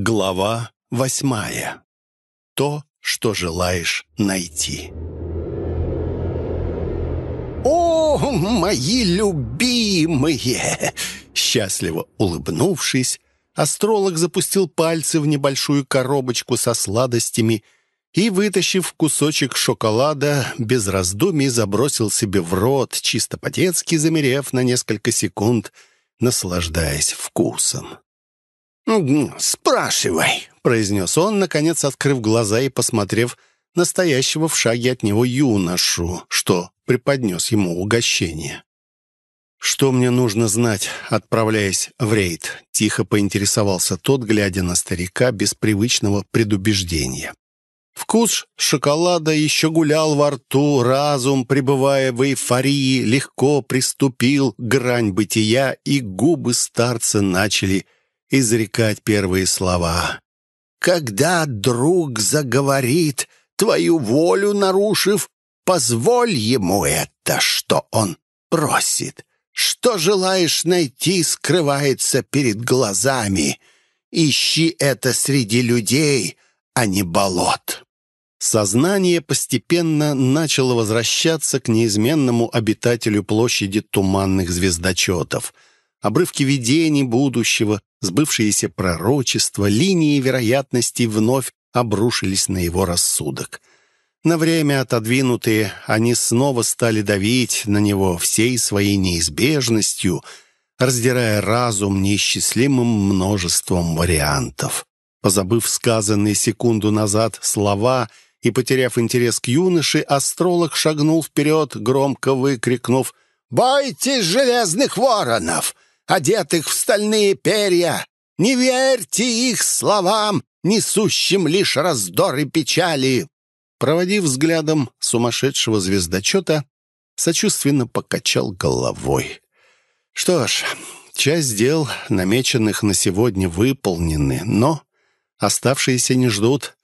Глава восьмая. То, что желаешь найти. «О, мои любимые!» Счастливо улыбнувшись, астролог запустил пальцы в небольшую коробочку со сладостями и, вытащив кусочек шоколада, без раздумий забросил себе в рот, чисто по-детски замерев на несколько секунд, наслаждаясь вкусом. «Спрашивай», — произнес он, наконец открыв глаза и посмотрев настоящего в шаге от него юношу, что преподнес ему угощение. «Что мне нужно знать, отправляясь в рейд?» — тихо поинтересовался тот, глядя на старика без привычного предубеждения. Вкус шоколада еще гулял во рту, разум, пребывая в эйфории, легко приступил грань бытия, и губы старца начали изрекать первые слова. «Когда друг заговорит, твою волю нарушив, позволь ему это, что он просит. Что желаешь найти, скрывается перед глазами. Ищи это среди людей, а не болот». Сознание постепенно начало возвращаться к неизменному обитателю площади туманных звездочетов — обрывки видений будущего, сбывшиеся пророчества, линии вероятностей вновь обрушились на его рассудок. На время отодвинутые, они снова стали давить на него всей своей неизбежностью, раздирая разум неисчислимым множеством вариантов. Позабыв сказанные секунду назад слова и потеряв интерес к юноше, астролог шагнул вперед, громко выкрикнув «Бойтесь железных воронов! Одетых в стальные перья. Не верьте их словам, несущим лишь раздор и печали!» Проводив взглядом сумасшедшего звездочета, сочувственно покачал головой. «Что ж, часть дел, намеченных на сегодня, выполнены, но оставшиеся не ждут.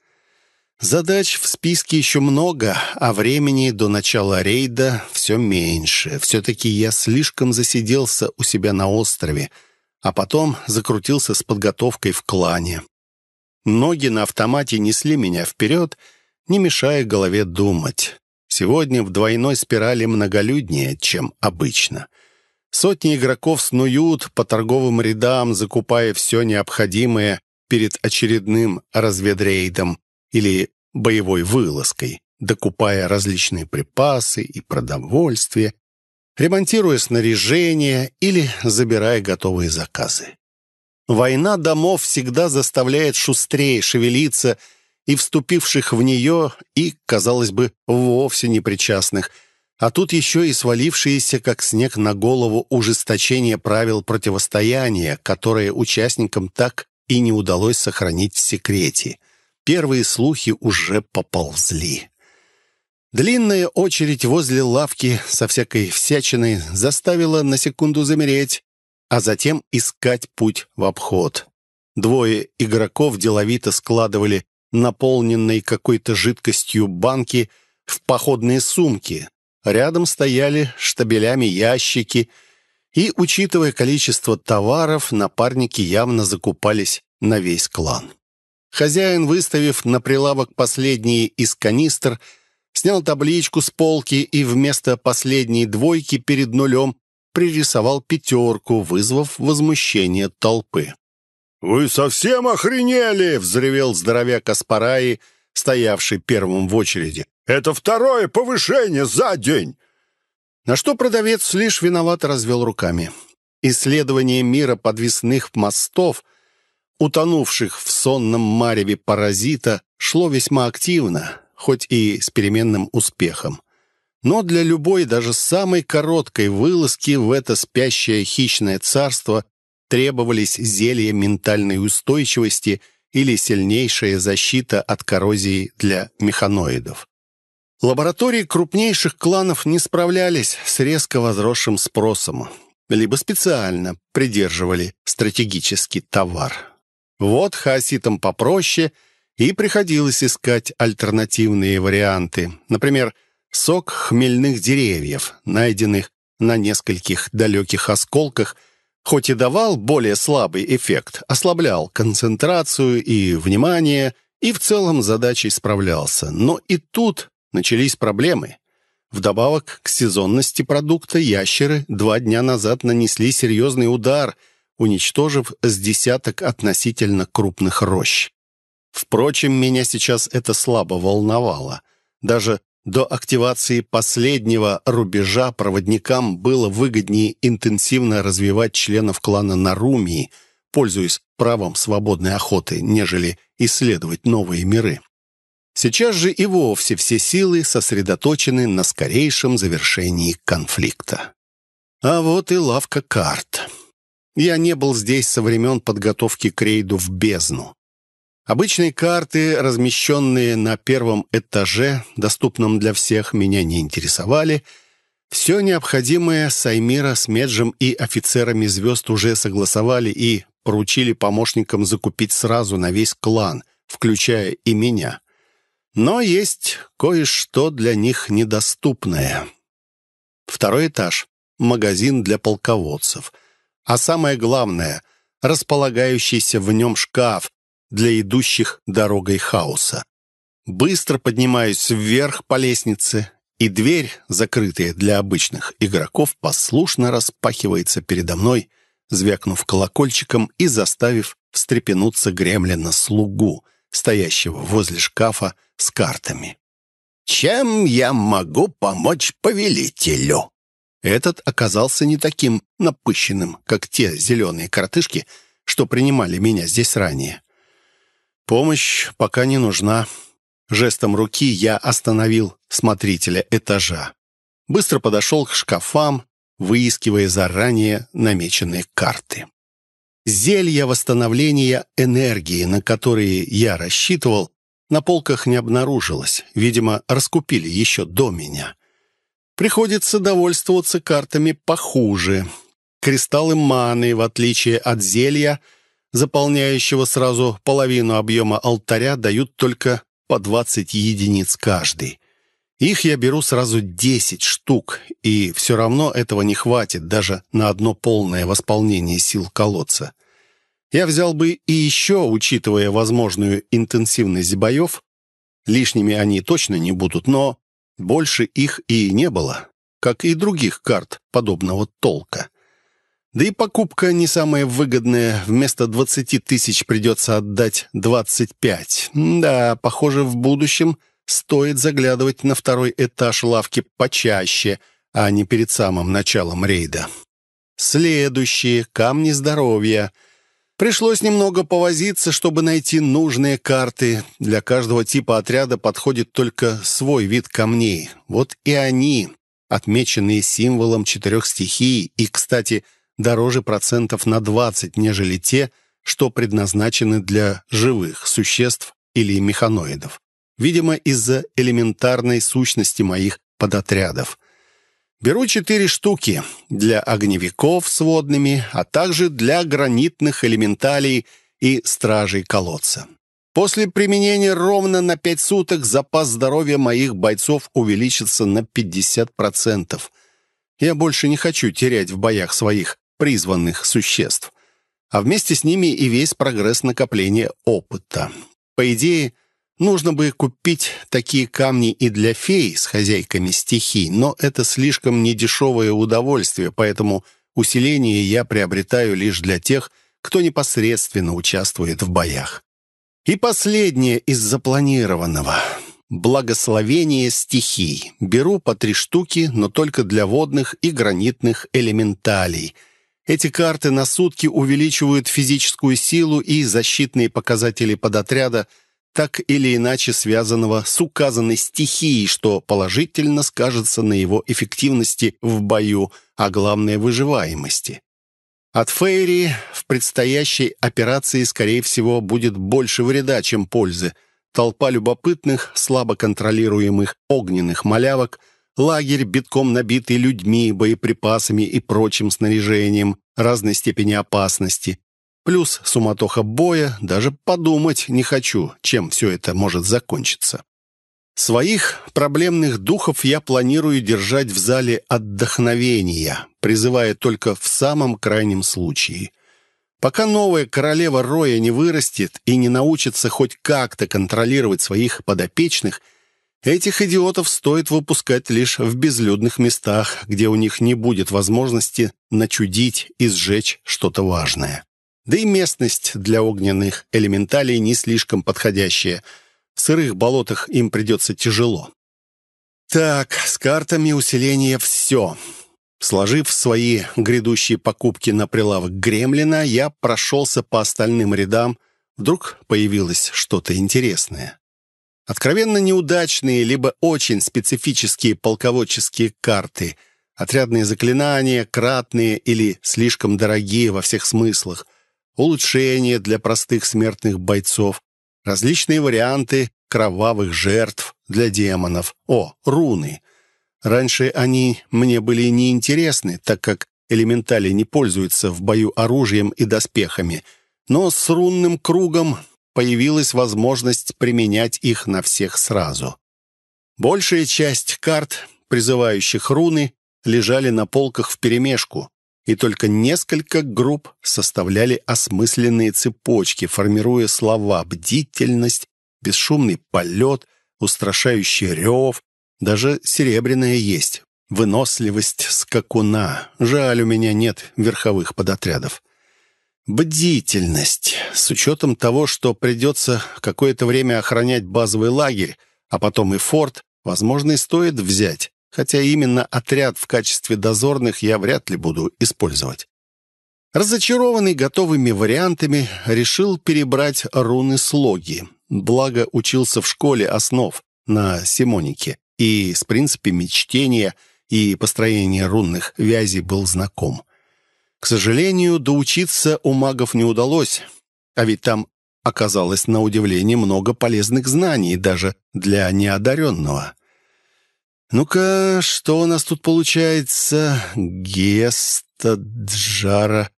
Задач в списке еще много, а времени до начала рейда все меньше. Все-таки я слишком засиделся у себя на острове, а потом закрутился с подготовкой в клане. Ноги на автомате несли меня вперед, не мешая голове думать. Сегодня в двойной спирали многолюднее, чем обычно. Сотни игроков снуют по торговым рядам, закупая все необходимое перед очередным разведрейдом или боевой вылазкой, докупая различные припасы и продовольствие, ремонтируя снаряжение или забирая готовые заказы. Война домов всегда заставляет шустрее шевелиться и вступивших в нее, и, казалось бы, вовсе непричастных, а тут еще и свалившиеся, как снег на голову, ужесточение правил противостояния, которое участникам так и не удалось сохранить в секрете. Первые слухи уже поползли. Длинная очередь возле лавки со всякой всячиной заставила на секунду замереть, а затем искать путь в обход. Двое игроков деловито складывали наполненные какой-то жидкостью банки в походные сумки. Рядом стояли штабелями ящики, и, учитывая количество товаров, напарники явно закупались на весь клан. Хозяин, выставив на прилавок последние из канистр, снял табличку с полки и вместо последней двойки перед нулем пририсовал пятерку, вызвав возмущение толпы. «Вы совсем охренели!» — взревел здоровяк Аспараи, стоявший первым в очереди. «Это второе повышение за день!» На что продавец лишь виновато развел руками. Исследование мира подвесных мостов — утонувших в сонном мареве паразита, шло весьма активно, хоть и с переменным успехом. Но для любой, даже самой короткой вылазки в это спящее хищное царство требовались зелья ментальной устойчивости или сильнейшая защита от коррозии для механоидов. Лаборатории крупнейших кланов не справлялись с резко возросшим спросом, либо специально придерживали стратегический товар. Вот хаоситам попроще, и приходилось искать альтернативные варианты. Например, сок хмельных деревьев, найденных на нескольких далеких осколках хоть и давал более слабый эффект, ослаблял концентрацию и внимание, и в целом задачей справлялся. Но и тут начались проблемы. Вдобавок к сезонности продукта ящеры два дня назад нанесли серьезный удар, уничтожив с десяток относительно крупных рощ. Впрочем, меня сейчас это слабо волновало. Даже до активации последнего рубежа проводникам было выгоднее интенсивно развивать членов клана Нарумии, пользуясь правом свободной охоты, нежели исследовать новые миры. Сейчас же и вовсе все силы сосредоточены на скорейшем завершении конфликта. А вот и лавка карт. Я не был здесь со времен подготовки к рейду в бездну. Обычные карты, размещенные на первом этаже, доступном для всех, меня не интересовали. Все необходимое Саймира с Меджем и офицерами звезд уже согласовали и поручили помощникам закупить сразу на весь клан, включая и меня. Но есть кое-что для них недоступное. Второй этаж — магазин для полководцев. А самое главное — располагающийся в нем шкаф, для идущих дорогой хаоса. Быстро поднимаюсь вверх по лестнице, и дверь, закрытая для обычных игроков, послушно распахивается передо мной, звякнув колокольчиком и заставив встрепенуться гремлина-слугу, стоящего возле шкафа с картами. «Чем я могу помочь повелителю?» Этот оказался не таким напыщенным, как те зеленые коротышки, что принимали меня здесь ранее. Помощь пока не нужна. Жестом руки я остановил смотрителя этажа. Быстро подошел к шкафам, выискивая заранее намеченные карты. Зелья восстановления энергии, на которые я рассчитывал, на полках не обнаружилось. Видимо, раскупили еще до меня. Приходится довольствоваться картами похуже. Кристаллы маны, в отличие от зелья, заполняющего сразу половину объема алтаря, дают только по 20 единиц каждый. Их я беру сразу 10 штук, и все равно этого не хватит даже на одно полное восполнение сил колодца. Я взял бы и еще, учитывая возможную интенсивность боев. Лишними они точно не будут, но больше их и не было, как и других карт подобного толка. Да и покупка не самая выгодная. Вместо 20 тысяч придется отдать 25. Да, похоже, в будущем стоит заглядывать на второй этаж лавки почаще, а не перед самым началом рейда. Следующие — камни здоровья. Пришлось немного повозиться, чтобы найти нужные карты. Для каждого типа отряда подходит только свой вид камней. Вот и они, отмеченные символом четырех стихий и, кстати, дороже процентов на 20, нежели те, что предназначены для живых существ или механоидов. Видимо, из-за элементарной сущности моих подотрядов. Беру четыре штуки для огневиков с водными, а также для гранитных элементалей и стражей колодца. После применения ровно на пять суток запас здоровья моих бойцов увеличится на 50%. Я больше не хочу терять в боях своих призванных существ, а вместе с ними и весь прогресс накопления опыта. По идее, нужно бы купить такие камни и для фей с хозяйками стихий, но это слишком недешевое удовольствие, поэтому усиление я приобретаю лишь для тех, кто непосредственно участвует в боях. И последнее из запланированного. Благословение стихий. Беру по три штуки, но только для водных и гранитных элементалей – эти карты на сутки увеличивают физическую силу и защитные показатели подотряда, так или иначе связанного с указанной стихией, что положительно скажется на его эффективности в бою, а главное выживаемости. От Фейри в предстоящей операции, скорее всего, будет больше вреда, чем пользы. Толпа любопытных, слабо контролируемых огненных малявок – Лагерь, битком набитый людьми, боеприпасами и прочим снаряжением разной степени опасности. Плюс суматоха боя, даже подумать не хочу, чем все это может закончиться. Своих проблемных духов я планирую держать в зале отдохновения, призывая только в самом крайнем случае. Пока новая королева Роя не вырастет и не научится хоть как-то контролировать своих подопечных, этих идиотов стоит выпускать лишь в безлюдных местах, где у них не будет возможности начудить и сжечь что-то важное. Да и местность для огненных элементалей не слишком подходящая – в сырых болотах им придется тяжело. Так, с картами усиления все. Сложив свои грядущие покупки на прилавок Гремлина, я прошелся по остальным рядам. Вдруг появилось что-то интересное. Откровенно неудачные, либо очень специфические полководческие карты, отрядные заклинания, кратные или слишком дорогие во всех смыслах, улучшения для простых смертных бойцов, Различные варианты кровавых жертв для демонов. О, руны. Раньше они мне были неинтересны, так как элементали не пользуются в бою оружием и доспехами. Но с рунным кругом появилась возможность применять их на всех сразу. Большая часть карт, призывающих руны, лежали на полках вперемешку и только несколько групп составляли осмысленные цепочки, формируя слова «бдительность», «бесшумный полет», «устрашающий рев», даже «серебряная есть», «выносливость скакуна». Жаль, у меня нет верховых подотрядов. Бдительность. С учетом того, что придется какое-то время охранять базовый лагерь, а потом и форт, возможно, и стоит взять хотя именно отряд в качестве дозорных я вряд ли буду использовать. Разочарованный готовыми вариантами, решил перебрать руны-слоги. Благо, учился в школе основ на Симонике и с принципами чтения и построения рунных вязей был знаком. К сожалению, доучиться у магов не удалось, а ведь там оказалось на удивление много полезных знаний даже для неодаренного. «Ну-ка, что у нас тут получается? Геста, Джара.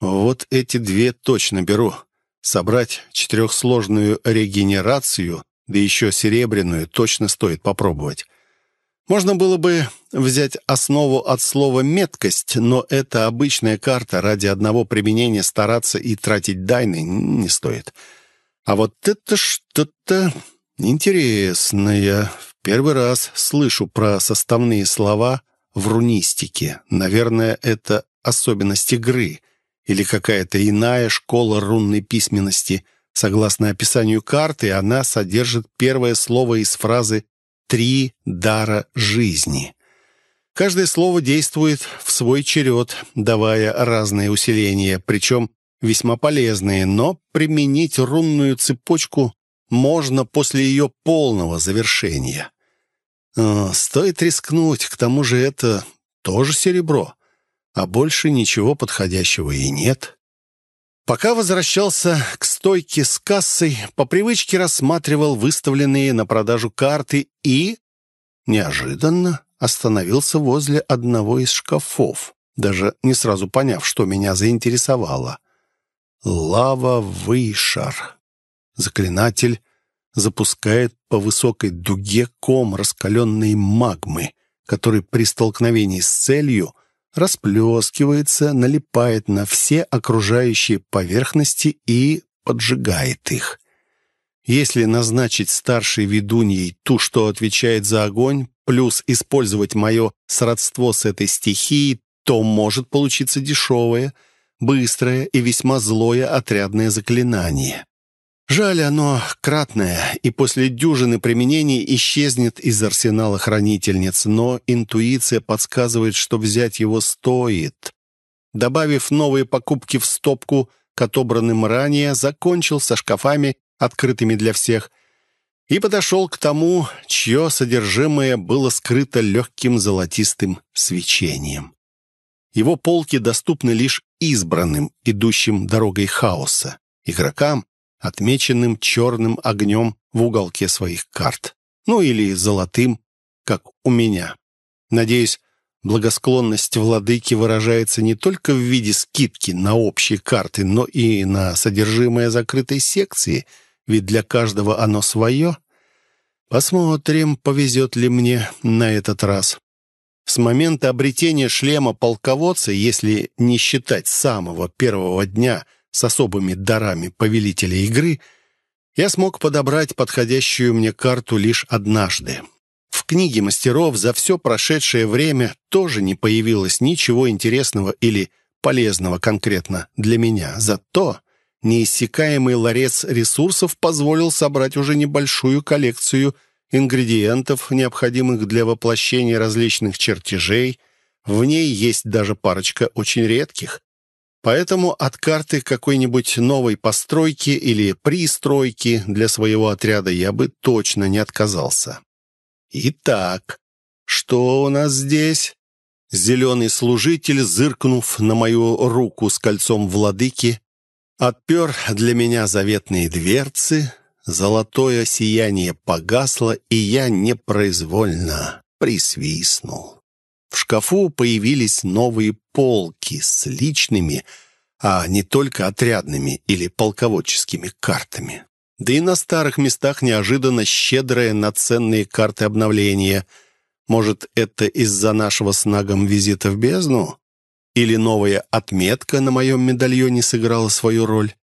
Вот эти две точно беру. Собрать четырехсложную регенерацию, да еще серебряную, точно стоит попробовать. Можно было бы взять основу от слова «меткость», но это обычная карта, ради одного применения стараться и тратить дайны не стоит. А вот это что-то интересное. Первый раз слышу про составные слова в рунистике. Наверное, это особенность игры или какая-то иная школа рунной письменности. Согласно описанию карты, она содержит первое слово из фразы «три дара жизни». Каждое слово действует в свой черед, давая разные усиления, причем весьма полезные, но применить рунную цепочку можно после ее полного завершения. Э, стоит рискнуть, к тому же это тоже серебро, а больше ничего подходящего и нет. Пока возвращался к стойке с кассой, по привычке рассматривал выставленные на продажу карты и, неожиданно, остановился возле одного из шкафов, даже не сразу поняв, что меня заинтересовало. Лава-вышар. Заклинатель запускает по высокой дуге ком раскаленной магмы, который при столкновении с целью расплескивается, налипает на все окружающие поверхности и поджигает их. Если назначить старшей ведуньей ту, что отвечает за огонь, плюс использовать мое сродство с этой стихией, то может получиться дешевое, быстрое и весьма злое отрядное заклинание. Жаль, оно кратное, и после дюжины применений исчезнет из арсенала хранительниц, но интуиция подсказывает, что взять его стоит. Добавив новые покупки в стопку к отобранным ранее, закончил со шкафами, открытыми для всех, и подошел к тому, чье содержимое было скрыто легким золотистым свечением. Его полки доступны лишь избранным, идущим дорогой хаоса. Игрокам, отмеченным черным огнем в уголке своих карт. Ну или золотым, как у меня. Надеюсь, благосклонность владыки выражается не только в виде скидки на общие карты, но и на содержимое закрытой секции, ведь для каждого оно свое. Посмотрим, повезет ли мне на этот раз. С момента обретения шлема полководца, если не считать самого первого дня с особыми дарами повелителя игры, я смог подобрать подходящую мне карту лишь однажды. В книге мастеров за все прошедшее время тоже не появилось ничего интересного или полезного конкретно для меня. Зато неиссякаемый ларец ресурсов позволил собрать уже небольшую коллекцию ингредиентов, необходимых для воплощения различных чертежей. В ней есть даже парочка очень редких. Поэтому от карты какой-нибудь новой постройки или пристройки для своего отряда я бы точно не отказался. Итак, что у нас здесь? Зеленый служитель, зыркнув на мою руку с кольцом владыки, Отпер для меня заветные дверцы, золотое сияние погасло, и я непроизвольно присвистнул. В шкафу появились новые полки с личными, а не только отрядными или полководческими картами. Да и на старых местах неожиданно щедрые на ценные карты обновления. Может, это из-за нашего с Нагом визита в бездну? Или новая отметка на моем медальоне сыграла свою роль?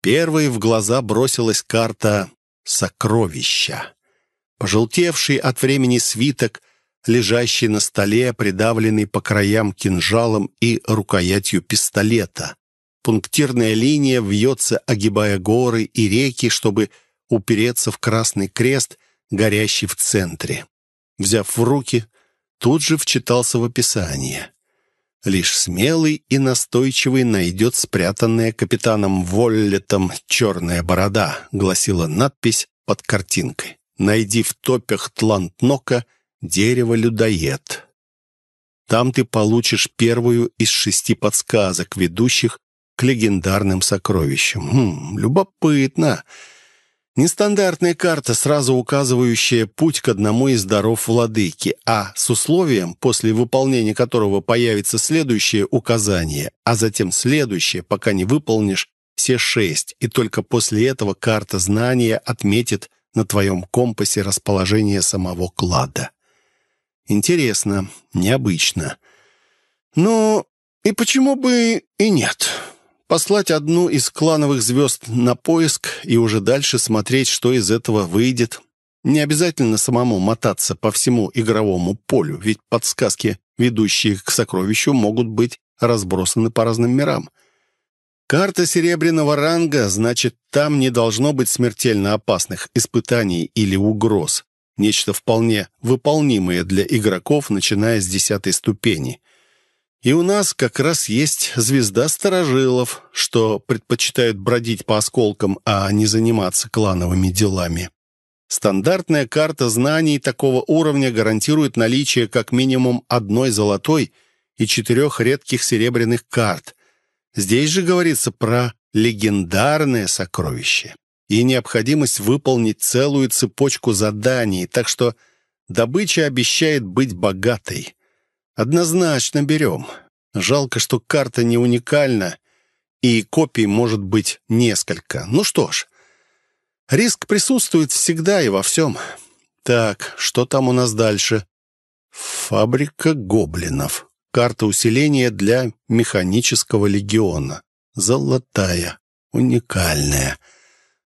Первой в глаза бросилась карта «Сокровища». Пожелтевший от времени свиток, лежащий на столе, придавленный по краям кинжалом и рукоятью пистолета. Пунктирная линия вьется, огибая горы и реки, чтобы упереться в красный крест, горящий в центре. Взяв в руки, тут же вчитался в описание. Лишь смелый и настойчивый найдет спрятанная капитаном Воллетом «Черная борода», гласила надпись под картинкой. «Найди в топях Тлантнока дерево-людоед». Там ты получишь первую из шести подсказок, ведущих к легендарным сокровищам. Хм, любопытно. Нестандартная карта, сразу указывающая путь к одному из даров владыки, а с условием, после выполнения которого появится следующее указание, а затем следующее, пока не выполнишь все шесть, и только после этого карта знания отметит на твоем компасе расположение самого клада. Интересно, необычно. Но и почему бы и нет? послать одну из клановых звезд на поиск и уже дальше смотреть, что из этого выйдет. Не обязательно самому мотаться по всему игровому полю, ведь подсказки, ведущие к сокровищу, могут быть разбросаны по разным мирам. Карта серебряного ранга, значит, там не должно быть смертельно опасных испытаний или угроз. Нечто вполне выполнимое для игроков, начиная с десятой ступени. И у нас как раз есть звезда старожилов, что предпочитают бродить по осколкам, а не заниматься клановыми делами. Стандартная карта знаний такого уровня гарантирует наличие как минимум одной золотой и четырех редких серебряных карт. Здесь же говорится про легендарное сокровище и необходимость выполнить целую цепочку заданий, так что добыча обещает быть богатой. Однозначно берем. Жалко, что карта не уникальна, и копий может быть несколько. Ну что ж, риск присутствует всегда и во всем. Так, что там у нас дальше? Фабрика гоблинов. Карта усиления для механического легиона. Золотая, уникальная.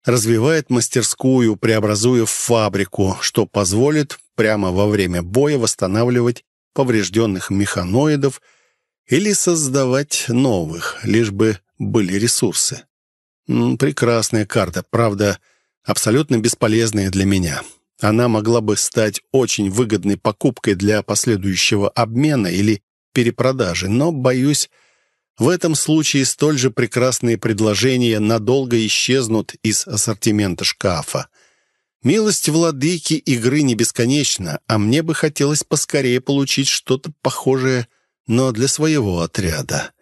Развивает мастерскую, преобразуя в фабрику, что позволит прямо во время боя восстанавливать поврежденных механоидов или создавать новых, лишь бы были ресурсы. Прекрасная карта, правда, абсолютно бесполезная для меня. Она могла бы стать очень выгодной покупкой для последующего обмена или перепродажи, но, боюсь, в этом случае столь же прекрасные предложения надолго исчезнут из ассортимента шкафа. Милость владыки игры не бесконечна, а мне бы хотелось поскорее получить что-то похожее, но для своего отряда.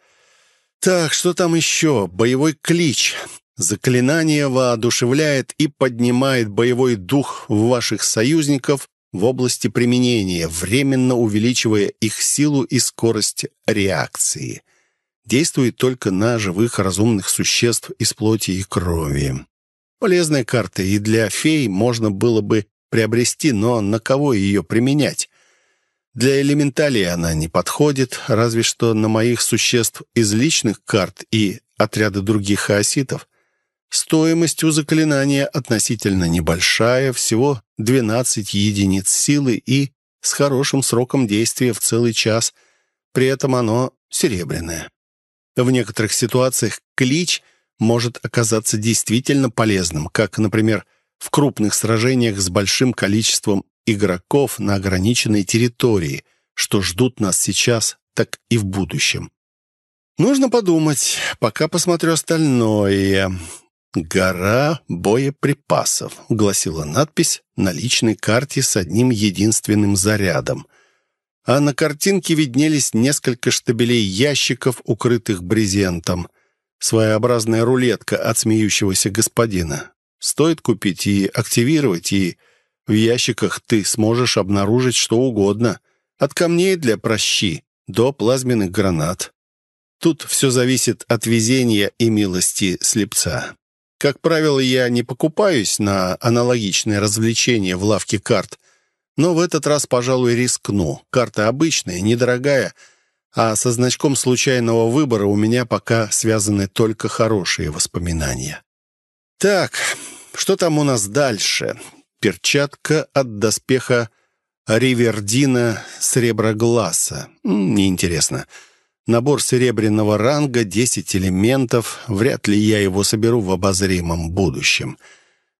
Так, что там еще? Боевой клич. Заклинание воодушевляет и поднимает боевой дух ваших союзников в области применения, временно увеличивая их силу и скорость реакции. Действует только на живых разумных существ из плоти и крови. Полезная карта, и для фей можно было бы приобрести, но на кого ее применять? Для элементалей она не подходит, разве что на моих существ из личных карт и отряда других хаоситов. Стоимость у заклинания относительно небольшая, всего 12 единиц силы и с хорошим сроком действия в целый час, при этом оно серебряное. В некоторых ситуациях клич может оказаться действительно полезным, как, например, в крупных сражениях с большим количеством игроков на ограниченной территории, что ждут нас сейчас, так и в будущем. Нужно подумать, пока посмотрю остальное. «Гора боеприпасов», — гласила надпись на личной карте с одним единственным зарядом. А на картинке виднелись несколько штабелей ящиков, укрытых брезентом. Своеобразная рулетка от смеющегося господина. Стоит купить и активировать, и в ящиках ты сможешь обнаружить что угодно. От камней для прощи до плазменных гранат. Тут все зависит от везения и милости слепца. Как правило, я не покупаюсь на аналогичные развлечения в лавке карт, но в этот раз, пожалуй, рискну. Карта обычная, недорогая, а со значком случайного выбора у меня пока связаны только хорошие воспоминания. Так, что там у нас дальше? Перчатка от доспеха Ривердина Среброгласа. Неинтересно. Набор серебряного ранга, 10 элементов. Вряд ли я его соберу в обозримом будущем.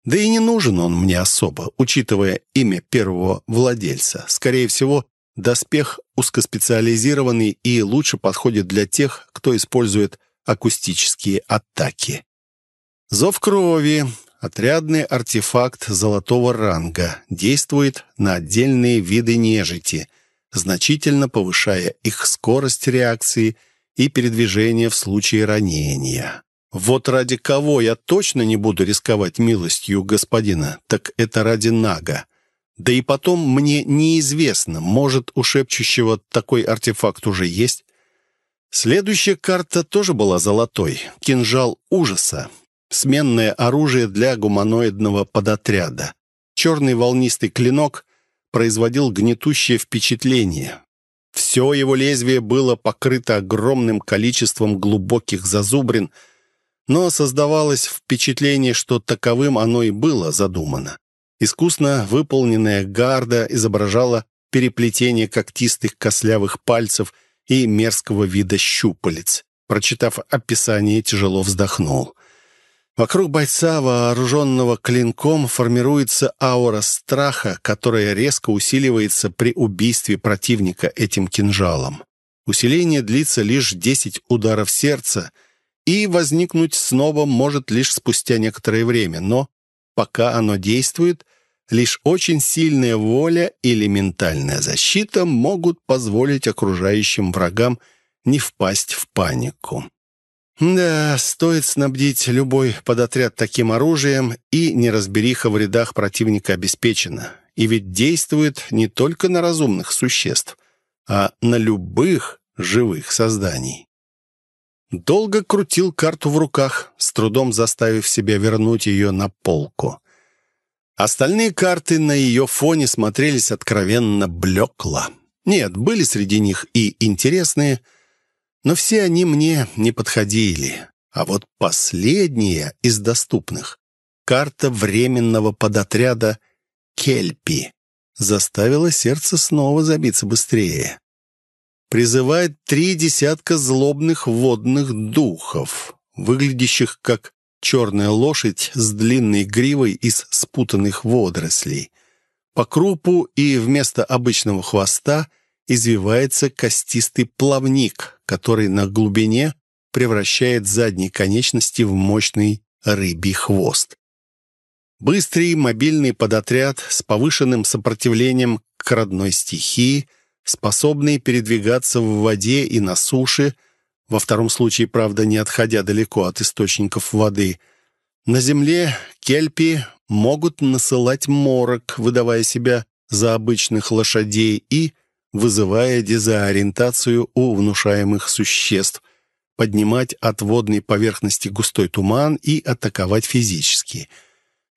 Да и не нужен он мне особо, учитывая имя первого владельца. Скорее всего, доспех узкоспециализированный и лучше подходит для тех, кто использует акустические атаки. Зов крови. Отрядный артефакт золотого ранга. Действует на отдельные виды нежити – значительно повышая их скорость реакции и передвижения в случае ранения. Вот ради кого я точно не буду рисковать милостью господина, так это ради Нага. Да и потом мне неизвестно, может, у шепчущего такой артефакт уже есть. Следующая карта тоже была золотой. Кинжал ужаса. Сменное оружие для гуманоидного подотряда. Черный волнистый клинок производил гнетущее впечатление. Все его лезвие было покрыто огромным количеством глубоких зазубрин, но создавалось впечатление, что таковым оно и было задумано. Искусно выполненная гарда изображала переплетение когтистых кослявых пальцев и мерзкого вида щупалец. Прочитав описание, тяжело вздохнул. Вокруг бойца, вооруженного клинком, формируется аура страха, которая резко усиливается при убийстве противника этим кинжалом. Усиление длится лишь 10 ударов сердца, и возникнуть снова может лишь спустя некоторое время, но пока оно действует, лишь очень сильная воля или ментальная защита могут позволить окружающим врагам не впасть в панику. Да, стоит снабдить любой подотряд таким оружием, и неразбериха в рядах противника обеспечена. И ведь действует не только на разумных существ, а на любых живых созданий. Долго крутил карту в руках, с трудом заставив себя вернуть ее на полку. Остальные карты на ее фоне смотрелись откровенно блекло. Нет, были среди них и интересные – но все они мне не подходили. А вот последняя из доступных — карта временного подотряда «Кельпи» заставила сердце снова забиться быстрее. Призывает три десятка злобных водных духов, выглядящих как черная лошадь с длинной гривой из спутанных водорослей. По крупу и вместо обычного хвоста извивается костистый плавник, который на глубине превращает задние конечности в мощный рыбий хвост. Быстрый мобильный подотряд с повышенным сопротивлением к родной стихии, способный передвигаться в воде и на суше, во втором случае, правда, не отходя далеко от источников воды. На земле кельпи могут насылать морок, выдавая себя за обычных лошадей и вызывая дезориентацию у внушаемых существ, поднимать от водной поверхности густой туман и атаковать физически.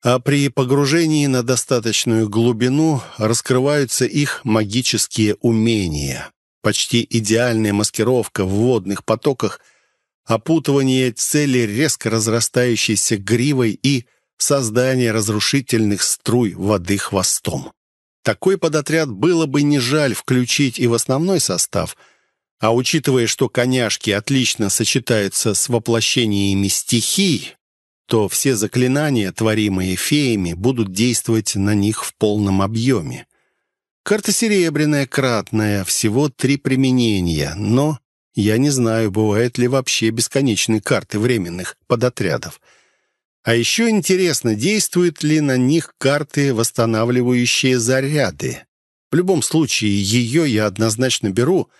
А при погружении на достаточную глубину раскрываются их магические умения. Почти идеальная маскировка в водных потоках, опутывание цели резко разрастающейся гривой и создание разрушительных струй воды хвостом. Такой подотряд было бы не жаль включить и в основной состав, а учитывая, что коняшки отлично сочетаются с воплощениями стихий, то все заклинания, творимые феями, будут действовать на них в полном объеме. Карта серебряная, кратная, всего три применения, но я не знаю, бывают ли вообще бесконечные карты временных подотрядов. А еще интересно, действуют ли на них карты, восстанавливающие заряды. В любом случае, ее я однозначно беру,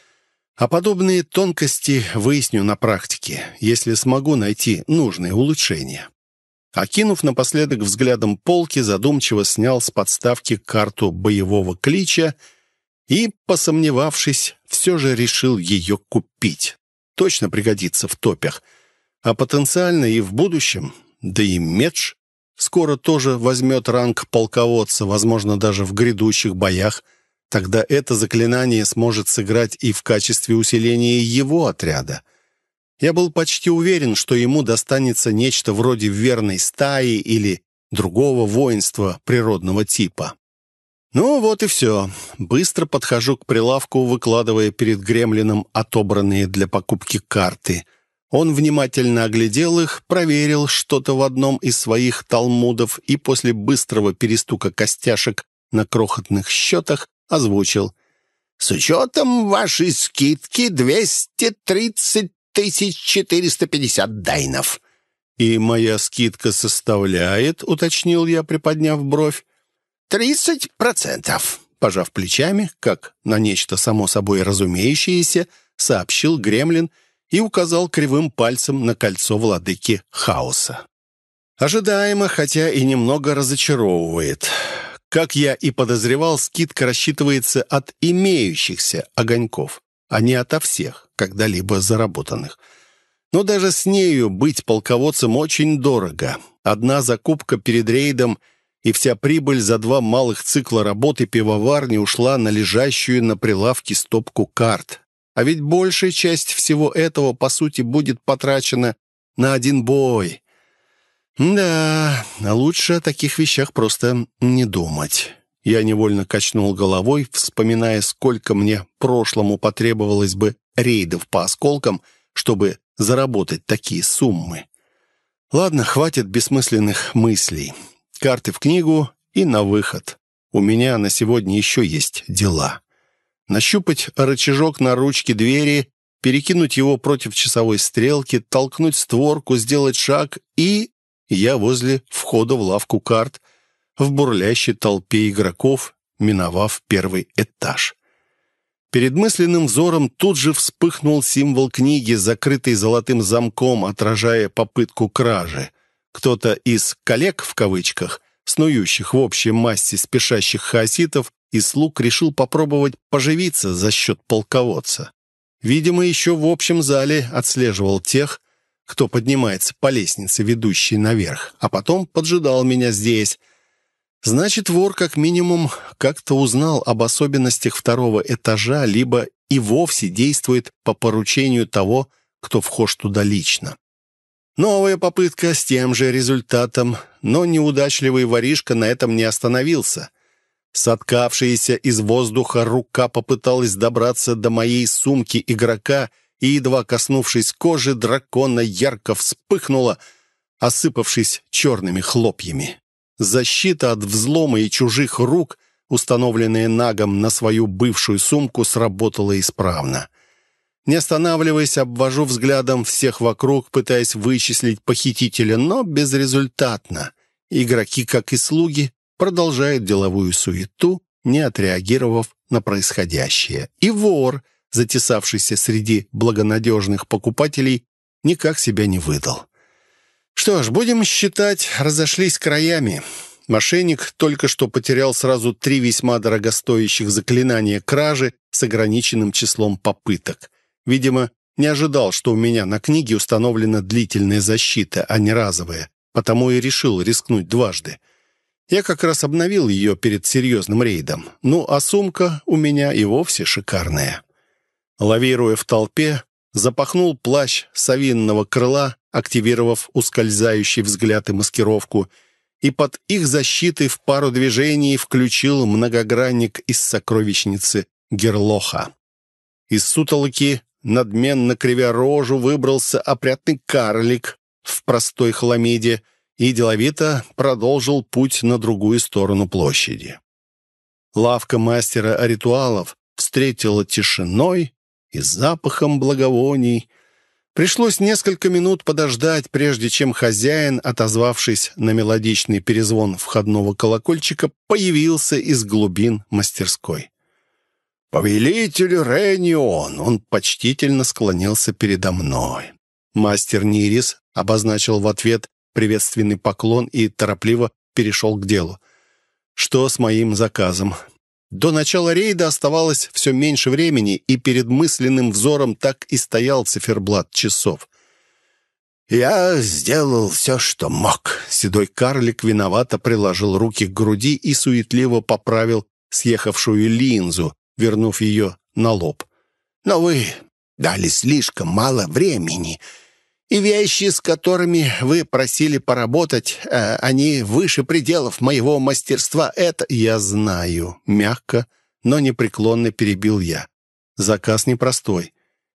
а подобные тонкости выясню на практике, если смогу найти нужные улучшения. Окинув напоследок взглядом полки, задумчиво снял с подставки карту боевого клича и, посомневавшись, все же решил ее купить. Точно пригодится в топях. А потенциально и в будущем. Да и Медж скоро тоже возьмет ранг полководца, возможно, даже в грядущих боях. Тогда это заклинание сможет сыграть и в качестве усиления его отряда — я был почти уверен, что ему достанется нечто вроде верной стаи или другого воинства природного типа. Ну вот и все. Быстро подхожу к прилавку, выкладывая перед гремлином отобранные для покупки карты. Он внимательно оглядел их, проверил что-то в одном из своих талмудов и после быстрого перестука костяшек на крохотных счетах озвучил. «С учетом вашей скидки 230 1450 дайнов». «И моя скидка составляет», — уточнил я, приподняв бровь. «Тридцать процентов», — пожав плечами, как на нечто само собой разумеющееся, сообщил Гремлин и указал кривым пальцем на кольцо владыки хаоса. Ожидаемо, хотя и немного разочаровывает. Как я и подозревал, скидка рассчитывается от имеющихся огоньков а не ото всех, когда-либо заработанных. Но даже с нею быть полководцем очень дорого. Одна закупка перед рейдом и вся прибыль за два малых цикла работы пивоварни ушла на лежащую на прилавке стопку карт. А ведь большая часть всего этого, по сути, будет потрачена на один бой. Да, лучше о таких вещах просто не думать. Я невольно качнул головой, вспоминая, сколько мне прошлому потребовалось бы рейдов по осколкам, чтобы заработать такие суммы. Ладно, хватит бессмысленных мыслей. Карты в книгу и на выход. У меня на сегодня еще есть дела. Нащупать рычажок на ручке двери, перекинуть его против часовой стрелки, толкнуть створку, сделать шаг, и я возле входа в лавку карт — в бурлящей толпе игроков, миновав первый этаж. Перед мысленным взором тут же вспыхнул символ книги, закрытый золотым замком, отражая попытку кражи. Кто-то из «коллег» в кавычках, снующих в общей массе спешащих хаоситов и слуг, решил попробовать поживиться за счет полководца. Видимо, еще в общем зале отслеживал тех, кто поднимается по лестнице, ведущей наверх, а потом поджидал меня здесь — Значит, вор как минимум как-то узнал об особенностях второго этажа, либо и вовсе действует по поручению того, кто вхож туда лично. Новая попытка с тем же результатом, но неудачливый воришка на этом не остановился. Соткавшаяся из воздуха рука попыталась добраться до моей сумки игрока и, едва коснувшись кожи, дракона ярко вспыхнула, осыпавшись черными хлопьями. Защита от взлома и чужих рук, установленная нагом на свою бывшую сумку, сработала исправно. Не останавливаясь, обвожу взглядом всех вокруг, пытаясь вычислить похитителя, но безрезультатно. Игроки, как и слуги, продолжают деловую суету, не отреагировав на происходящее. И вор, затесавшийся среди благонадежных покупателей, никак себя не выдал. Что ж, будем считать, разошлись краями. Мошенник только что потерял сразу три весьма дорогостоящих заклинания кражи с ограниченным числом попыток. Видимо, не ожидал, что у меня на книге установлена длительная защита, а не разовая, потому и решил рискнуть дважды. Я как раз обновил ее перед серьезным рейдом. Ну, а сумка у меня и вовсе шикарная. Лавируя в толпе, запахнул плащ совинного крыла, активировав ускользающий взгляд и маскировку, и под их защитой в пару движений включил многогранник из сокровищницы Герлоха. Из сутолоки, надменно кривя рожу, выбрался опрятный карлик в простой хламиде — и деловито продолжил путь на другую сторону площади. Лавка мастера ритуалов встретила тишиной и запахом благовоний. Пришлось несколько минут подождать, прежде чем хозяин, отозвавшись на мелодичный перезвон входного колокольчика, появился из глубин мастерской. «Повелитель Ренион!» Он почтительно склонился передо мной. Мастер Нирис обозначил в ответ приветственный поклон и торопливо перешел к делу. «Что с моим заказом?» До начала рейда оставалось все меньше времени, и перед мысленным взором так и стоял циферблат часов. «Я сделал все, что мог». Седой карлик виновато приложил руки к груди и суетливо поправил съехавшую линзу, вернув ее на лоб. «Но вы дали слишком мало времени. И вещи, с которыми вы просили поработать, э, они выше пределов моего мастерства. Это я знаю. Мягко, но непреклонно перебил я. Заказ непростой.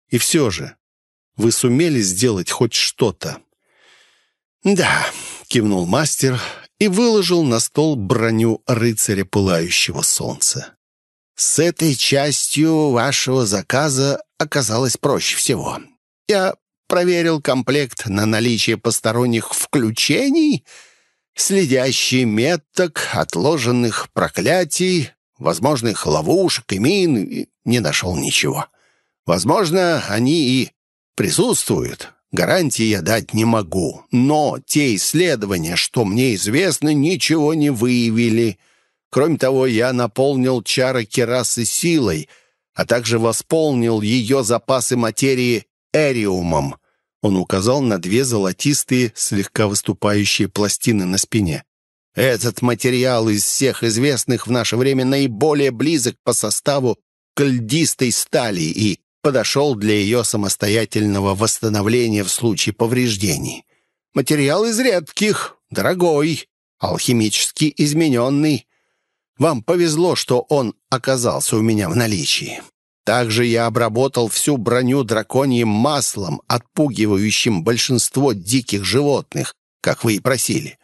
И все же, вы сумели сделать хоть что-то?» «Да», — кивнул мастер и выложил на стол броню рыцаря пылающего солнца. «С этой частью вашего заказа оказалось проще всего. Я проверил комплект на наличие посторонних включений, следящий меток, отложенных проклятий, возможных ловушек и мин, и не нашел ничего. Возможно, они и присутствуют. Гарантии я дать не могу. Но те исследования, что мне известны, ничего не выявили. Кроме того, я наполнил чары керасы силой, а также восполнил ее запасы материи эриумом. Он указал на две золотистые, слегка выступающие пластины на спине. «Этот материал из всех известных в наше время наиболее близок по составу к льдистой стали и подошел для ее самостоятельного восстановления в случае повреждений. Материал из редких, дорогой, алхимически измененный. Вам повезло, что он оказался у меня в наличии. Также я обработал всю броню драконьим маслом, отпугивающим большинство диких животных, как вы и просили.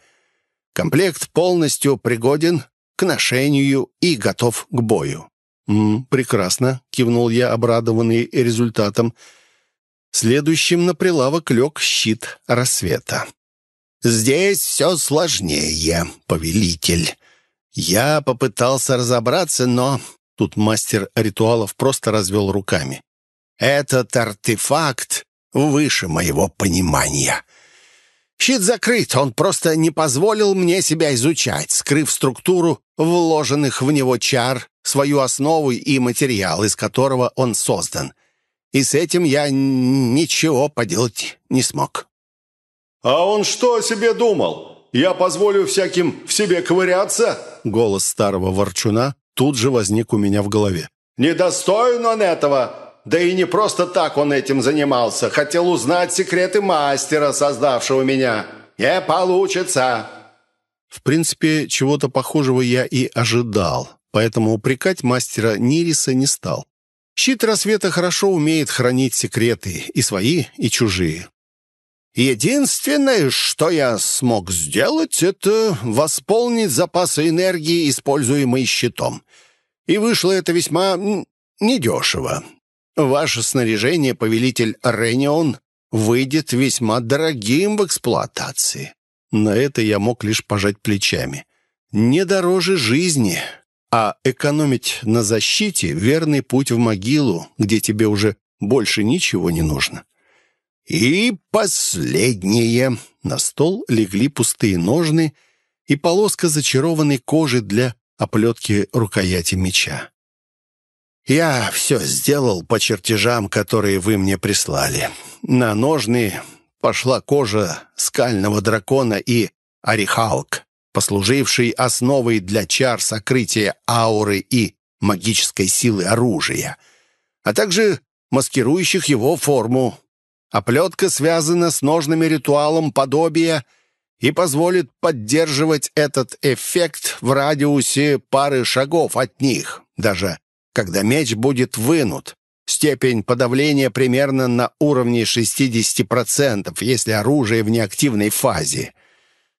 Комплект полностью пригоден к ношению и готов к бою». «М -м, «Прекрасно», — кивнул я, обрадованный результатом. Следующим на прилавок лег щит рассвета. «Здесь все сложнее, повелитель. Я попытался разобраться, но Тут мастер ритуалов просто развел руками. «Этот артефакт выше моего понимания. Щит закрыт, он просто не позволил мне себя изучать, скрыв структуру вложенных в него чар, свою основу и материал, из которого он создан. И с этим я ничего поделать не смог». «А он что о себе думал? Я позволю всяким в себе ковыряться?» Голос старого ворчуна тут же возник у меня в голове. «Недостоин он этого! Да и не просто так он этим занимался. Хотел узнать секреты мастера, создавшего меня. Не получится!» В принципе, чего-то похожего я и ожидал, поэтому упрекать мастера Нириса не стал. Щит рассвета хорошо умеет хранить секреты, и свои, и чужие. Единственное, что я смог сделать, это восполнить запасы энергии, используемые щитом. И вышло это весьма недешево. Ваше снаряжение, повелитель Ренион, выйдет весьма дорогим в эксплуатации». На это я мог лишь пожать плечами. «Не дороже жизни, а экономить на защите — верный путь в могилу, где тебе уже больше ничего не нужно». «И последнее». На стол легли пустые ножны и полоска зачарованной кожи для оплетки рукояти меча. «Я все сделал по чертежам, которые вы мне прислали. На ножны пошла кожа скального дракона и орехалк. послуживший основой для чар сокрытия ауры и магической силы оружия, а также маскирующих его форму. Оплетка связана с ножными ритуалом подобия и позволит поддерживать этот эффект в радиусе пары шагов от них, даже когда меч будет вынут. Степень подавления примерно на уровне 60%, если оружие в неактивной фазе.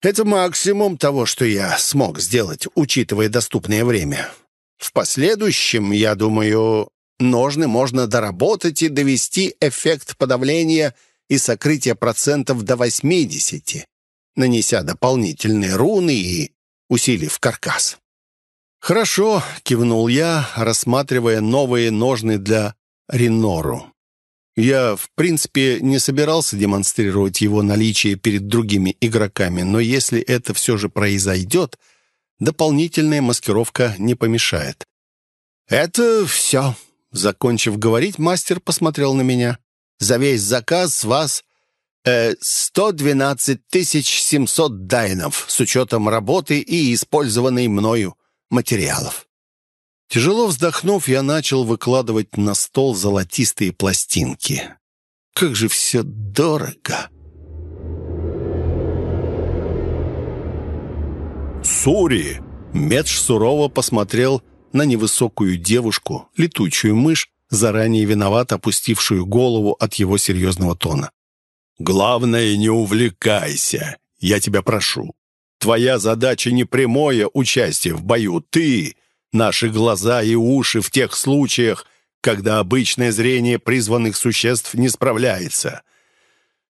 Это максимум того, что я смог сделать, учитывая доступное время. В последующем, я думаю, ножны можно доработать и довести эффект подавления и сокрытия процентов до 80, нанеся дополнительные руны и усилив каркас. «Хорошо», — кивнул я, рассматривая новые ножны для Ринору. Я, в принципе, не собирался демонстрировать его наличие перед другими игроками, но если это все же произойдет, дополнительная маскировка не помешает. «Это все», Закончив говорить, мастер посмотрел на меня. «За весь заказ с вас э, 112 700 дайнов с учетом работы и использованной мною материалов». Тяжело вздохнув, я начал выкладывать на стол золотистые пластинки. «Как же все дорого!» «Сури!» Медж сурово посмотрел на невысокую девушку, летучую мышь, заранее виноват опустившую голову от его серьезного тона. «Главное, не увлекайся, я тебя прошу. Твоя задача не прямое участие в бою. Ты — наши глаза и уши в тех случаях, когда обычное зрение призванных существ не справляется.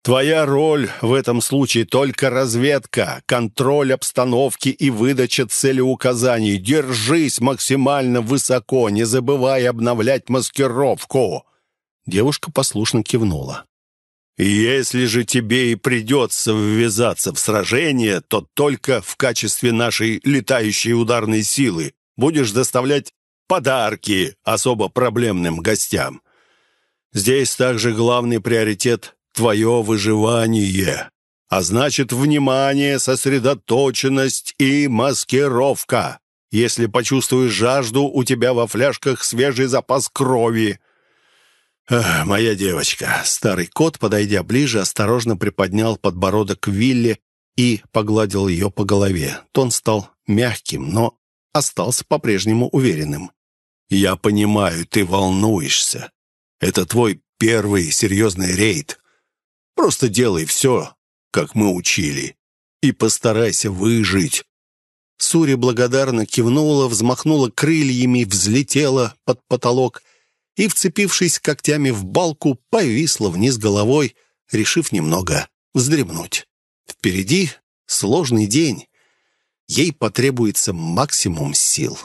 Твоя роль в этом случае только разведка, контроль обстановки и выдача целеуказаний. Держись максимально высоко, не забывай обновлять маскировку». Девушка послушно кивнула. «Если же тебе и придется ввязаться в сражение, то только в качестве нашей летающей ударной силы будешь доставлять подарки особо проблемным гостям. Здесь также главный приоритет твое выживание. А значит, внимание, сосредоточенность и маскировка. Если почувствуешь жажду, у тебя во фляжках свежий запас крови. Эх, моя девочка. Старый кот, подойдя ближе, осторожно приподнял подбородок Вилли и погладил ее по голове. Тон стал мягким, но остался по-прежнему уверенным. «Я понимаю, ты волнуешься. Это твой первый серьезный рейд. Просто делай все, как мы учили, и постарайся выжить». Сури благодарно кивнула, взмахнула крыльями, взлетела под потолок и, вцепившись когтями в балку, повисла вниз головой, решив немного вздремнуть. Впереди сложный день. Ей потребуется максимум сил.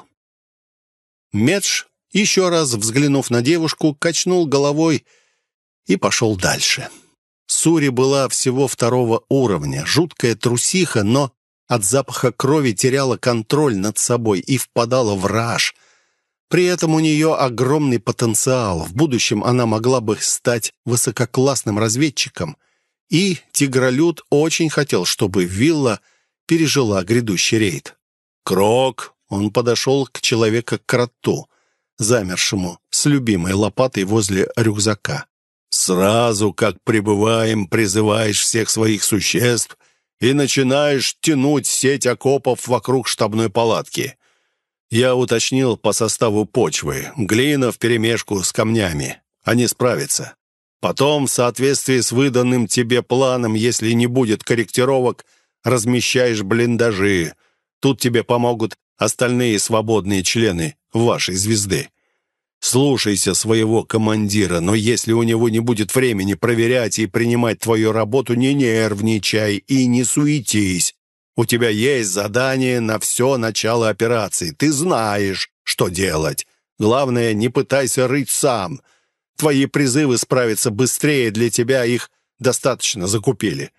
Медж, еще раз взглянув на девушку, качнул головой и пошел дальше. Сури была всего второго уровня, жуткая трусиха, но от запаха крови теряла контроль над собой и впадала в раж. При этом у нее огромный потенциал. В будущем она могла бы стать высококлассным разведчиком. И Тигролюд очень хотел, чтобы вилла пережила грядущий рейд. «Крок!» — он подошел к человека-кроту, замершему с любимой лопатой возле рюкзака. Сразу, как прибываем, призываешь всех своих существ и начинаешь тянуть сеть окопов вокруг штабной палатки. Я уточнил по составу почвы. Глина вперемешку с камнями. Они справятся. Потом, в соответствии с выданным тебе планом, если не будет корректировок, размещаешь блиндажи. Тут тебе помогут остальные свободные члены вашей звезды. Слушайся своего командира, но если у него не будет времени проверять и принимать твою работу, не нервничай и не суетись. У тебя есть задание на все начало операции. Ты знаешь, что делать. Главное, не пытайся рыть сам. Твои призывы справиться быстрее для тебя их достаточно закупили.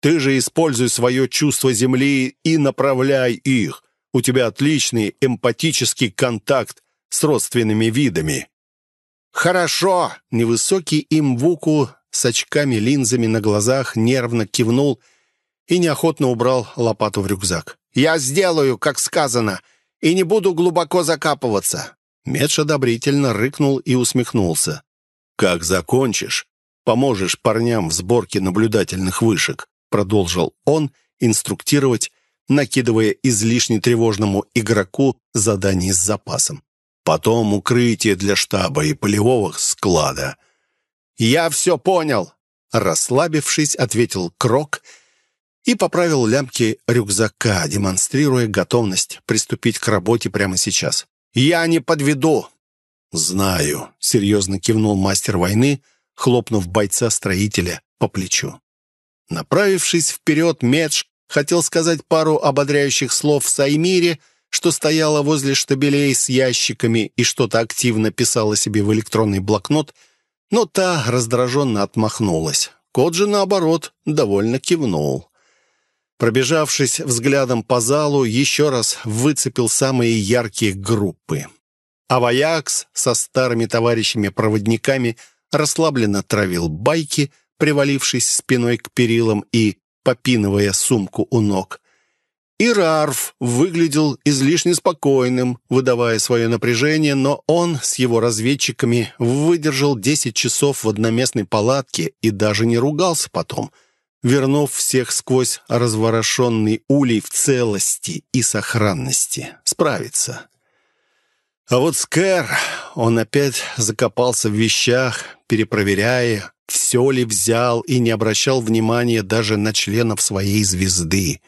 Ты же используй свое чувство земли и направляй их. У тебя отличный эмпатический контакт с родственными видами. «Хорошо!» — невысокий имвуку с очками-линзами на глазах нервно кивнул и неохотно убрал лопату в рюкзак. Я сделаю, как сказано, и не буду глубоко закапываться». Медж одобрительно рыкнул и усмехнулся. «Как закончишь, поможешь парням в сборке наблюдательных вышек», продолжил он инструктировать, накидывая излишне тревожному игроку задание с запасом. Потом укрытие для штаба и полевого склада. «Я все понял!» Расслабившись, ответил Крок и поправил лямки рюкзака, демонстрируя готовность приступить к работе прямо сейчас. «Я не подведу!» «Знаю», — серьезно кивнул мастер войны, хлопнув бойца-строителя по плечу. Направившись вперед, Медж хотел сказать пару ободряющих слов Саймире, что стояла возле штабелей с ящиками и что-то активно писала себе в электронный блокнот, но та раздраженно отмахнулась. Кот же, наоборот, довольно кивнул. Пробежавшись взглядом по залу, еще раз выцепил самые яркие группы. Аваякс со старыми товарищами-проводниками расслабленно травил байки, привалившись спиной к перилам и попинывая сумку у ног. И Рарф выглядел излишне спокойным, выдавая свое напряжение, но он с его разведчиками выдержал 10 часов в одноместной палатке и даже не ругался потом, вернув всех сквозь разворошенный улей в целости и сохранности. Справиться. А вот Скэр, он опять закопался в вещах, перепроверяя, все ли взял и не обращал внимания даже на членов своей звезды.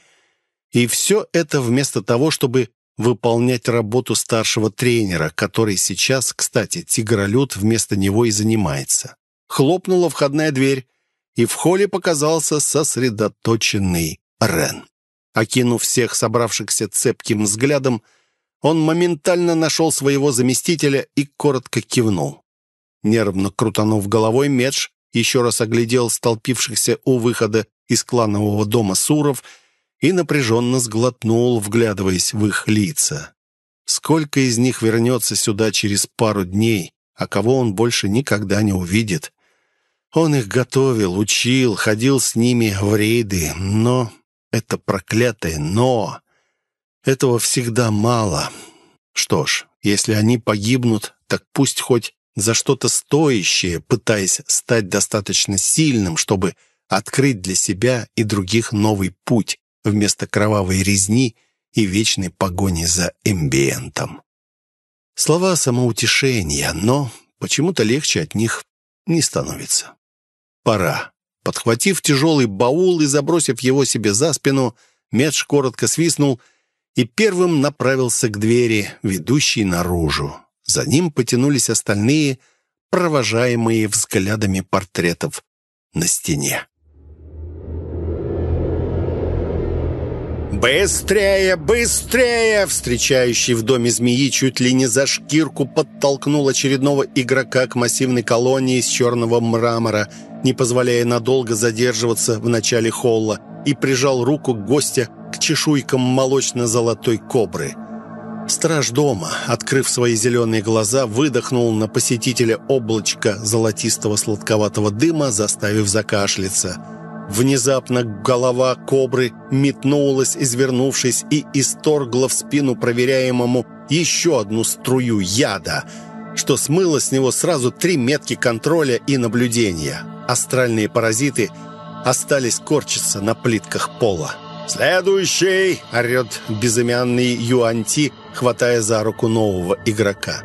И все это вместо того, чтобы выполнять работу старшего тренера, который сейчас, кстати, тигролюд вместо него и занимается. Хлопнула входная дверь, и в холле показался сосредоточенный Рен. Окинув всех собравшихся цепким взглядом, он моментально нашел своего заместителя и коротко кивнул. Нервно крутанув головой, Медж еще раз оглядел столпившихся у выхода из кланового дома Суров и напряженно сглотнул, вглядываясь в их лица. Сколько из них вернется сюда через пару дней, а кого он больше никогда не увидит? Он их готовил, учил, ходил с ними в рейды, но... Это проклятое «но». Этого всегда мало. Что ж, если они погибнут, так пусть хоть за что-то стоящее, пытаясь стать достаточно сильным, чтобы открыть для себя и других новый путь вместо кровавой резни и вечной погони за эмбиентом. Слова самоутешения, но почему-то легче от них не становится. Пора. Подхватив тяжелый баул и забросив его себе за спину, Медж коротко свистнул и первым направился к двери, ведущей наружу. За ним потянулись остальные, провожаемые взглядами портретов на стене. «Быстрее, быстрее!» Встречающий в доме змеи чуть ли не за шкирку подтолкнул очередного игрока к массивной колонии из черного мрамора, не позволяя надолго задерживаться в начале холла, и прижал руку гостя к чешуйкам молочно-золотой кобры. Страж дома, открыв свои зеленые глаза, выдохнул на посетителя облачко золотистого сладковатого дыма, заставив закашляться. Внезапно голова кобры метнулась, извернувшись, и исторгла в спину проверяемому еще одну струю яда, что смыло с него сразу три метки контроля и наблюдения. Астральные паразиты остались корчиться на плитках пола. «Следующий!» — орет безымянный Юанти, хватая за руку нового игрока.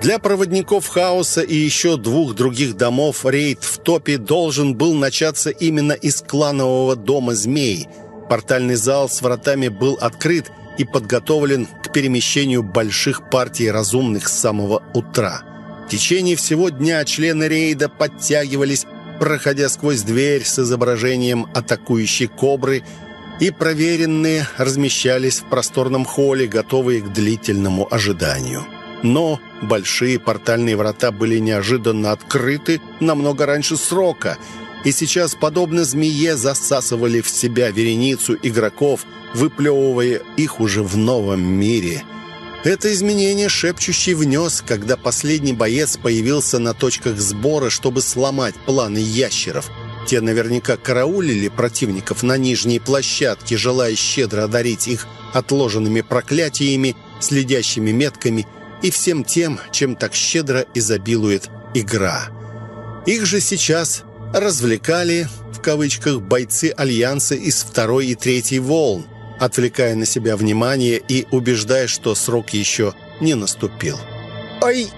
Для проводников хаоса и еще двух других домов рейд в топе должен был начаться именно из кланового дома змей. Портальный зал с вратами был открыт и подготовлен к перемещению больших партий разумных с самого утра. В течение всего дня члены рейда подтягивались, проходя сквозь дверь с изображением атакующей кобры – и проверенные размещались в просторном холле, готовые к длительному ожиданию. Но большие портальные врата были неожиданно открыты намного раньше срока, и сейчас, подобно змее, засасывали в себя вереницу игроков, выплевывая их уже в новом мире. Это изменение шепчущий внес, когда последний боец появился на точках сбора, чтобы сломать планы ящеров – Те наверняка караулили противников на нижней площадке, желая щедро одарить их отложенными проклятиями, следящими метками и всем тем, чем так щедро изобилует игра. Их же сейчас развлекали, в кавычках, бойцы Альянса из второй и третьей волн, отвлекая на себя внимание и убеждая, что срок еще не наступил. «Ай!»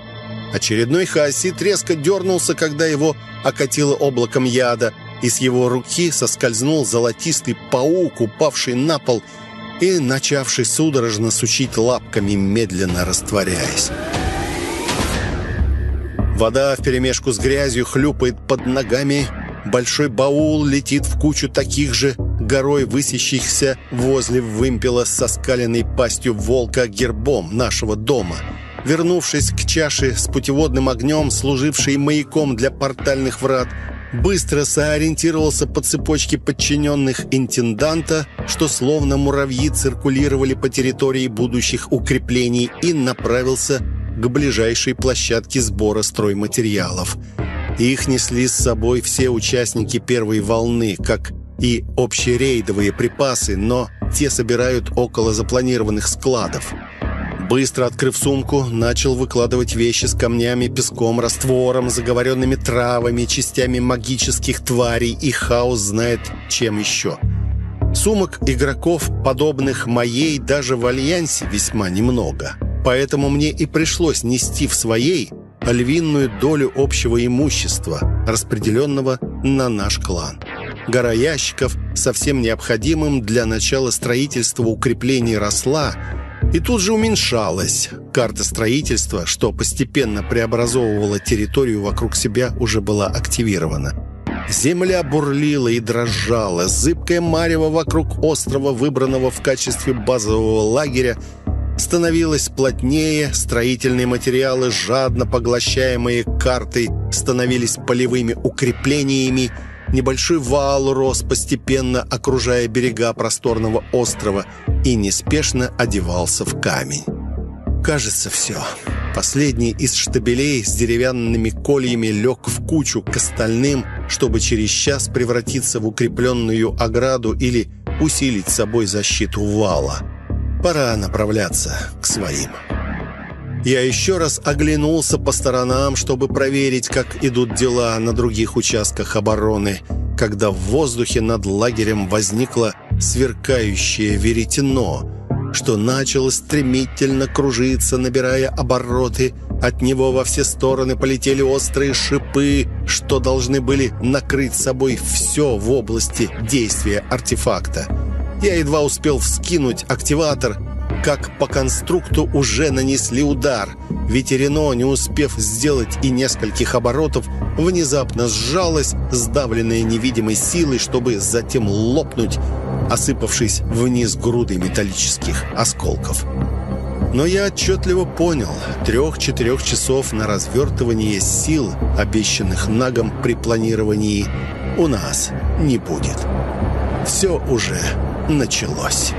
Очередной хаосит резко дернулся, когда его окатило облаком яда, и с его руки соскользнул золотистый паук, упавший на пол и начавший судорожно сучить лапками, медленно растворяясь. Вода вперемешку с грязью хлюпает под ногами. Большой баул летит в кучу таких же, горой высящихся возле вымпела со скаленной пастью волка гербом нашего дома. Вернувшись к чаше с путеводным огнем, служившей маяком для портальных врат, быстро соориентировался по цепочке подчиненных интенданта, что словно муравьи циркулировали по территории будущих укреплений и направился к ближайшей площадке сбора стройматериалов. Их несли с собой все участники первой волны, как и общерейдовые припасы, но те собирают около запланированных складов. Быстро открыв сумку, начал выкладывать вещи с камнями, песком, раствором, заговоренными травами, частями магических тварей и хаос знает чем еще. Сумок игроков, подобных моей, даже в Альянсе весьма немного. Поэтому мне и пришлось нести в своей львиную долю общего имущества, распределенного на наш клан. Гора ящиков, совсем необходимым для начала строительства укреплений росла и тут же уменьшалась. Карта строительства, что постепенно преобразовывала территорию вокруг себя, уже была активирована. Земля бурлила и дрожала. Зыбкое марево вокруг острова, выбранного в качестве базового лагеря, становилось плотнее, строительные материалы, жадно поглощаемые картой, становились полевыми укреплениями, небольшой вал рос постепенно, окружая берега просторного острова, и неспешно одевался в камень. Кажется, все. Последний из штабелей с деревянными кольями лег в кучу к остальным, чтобы через час превратиться в укрепленную ограду или усилить собой защиту вала. Пора направляться к своим. Я еще раз оглянулся по сторонам, чтобы проверить, как идут дела на других участках обороны, когда в воздухе над лагерем возникло сверкающее веретено, что начало стремительно кружиться, набирая обороты. От него во все стороны полетели острые шипы, что должны были накрыть собой все в области действия артефакта. Я едва успел вскинуть активатор, как по конструкту уже нанесли удар. Ветерено, не успев сделать и нескольких оборотов, внезапно сжалось, сдавленное невидимой силой, чтобы затем лопнуть, осыпавшись вниз грудой металлических осколков. Но я отчетливо понял, трех-четырех часов на развертывание сил, обещанных нагом при планировании, у нас не будет. Все уже началось.